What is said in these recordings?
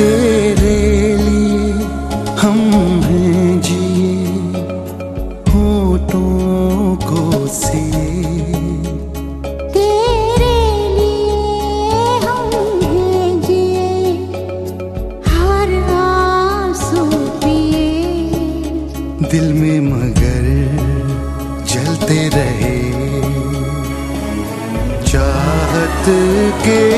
तेरे लिए हम हैं जिए होठों को सिए तेरे लिए हम हैं जिए हर आँसू पिए। दिल में मगर जलते रहे चाहत के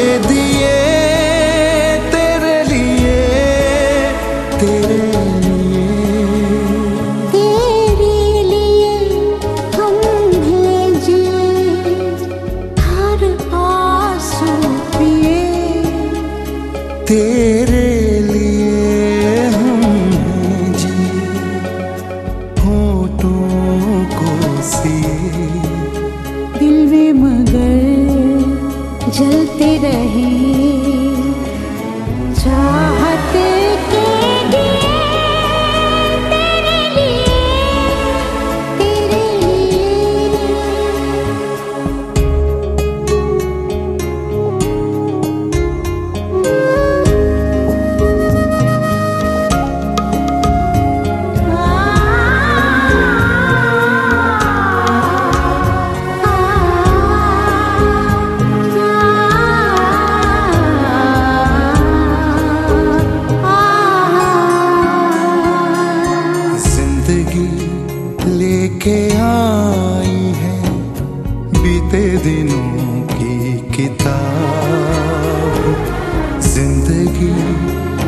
ज़िंदगी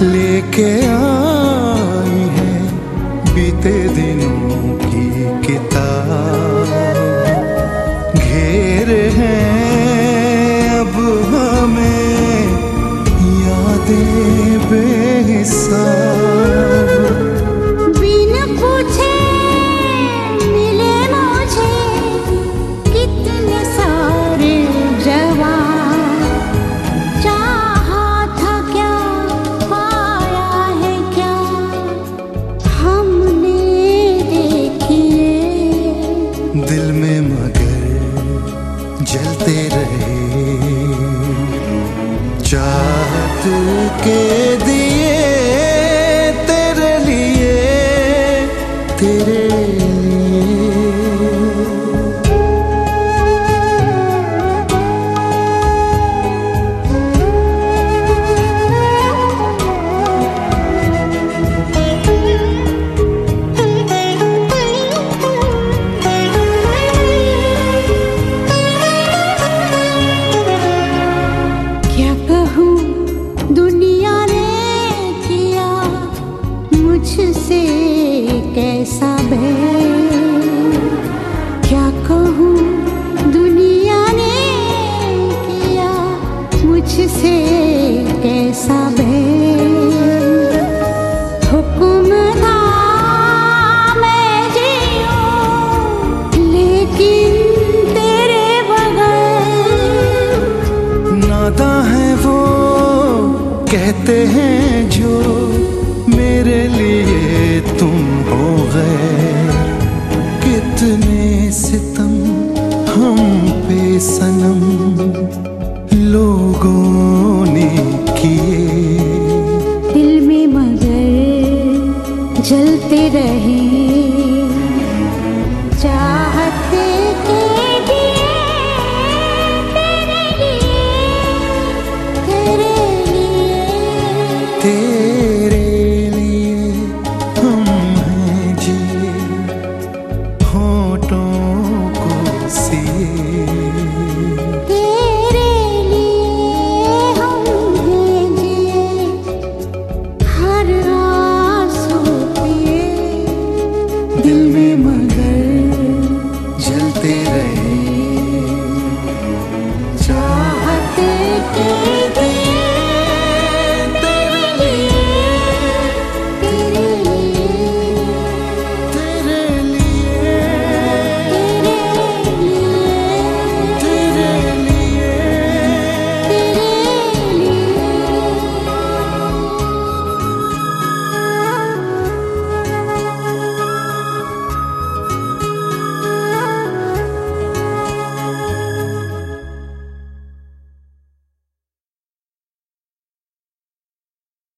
लेके आई है बीते दिनों की किताब। घेर है अब हमें यादें बेहिसाब। जलते रहे। चाहत के दिए तेरे लिए तेरे कहते हैं जो मेरे लिए तुम हो गए। कितने सितम हम पे सनम लोगों ने किए। दिल में मगर जलते रहे, चाहते ti.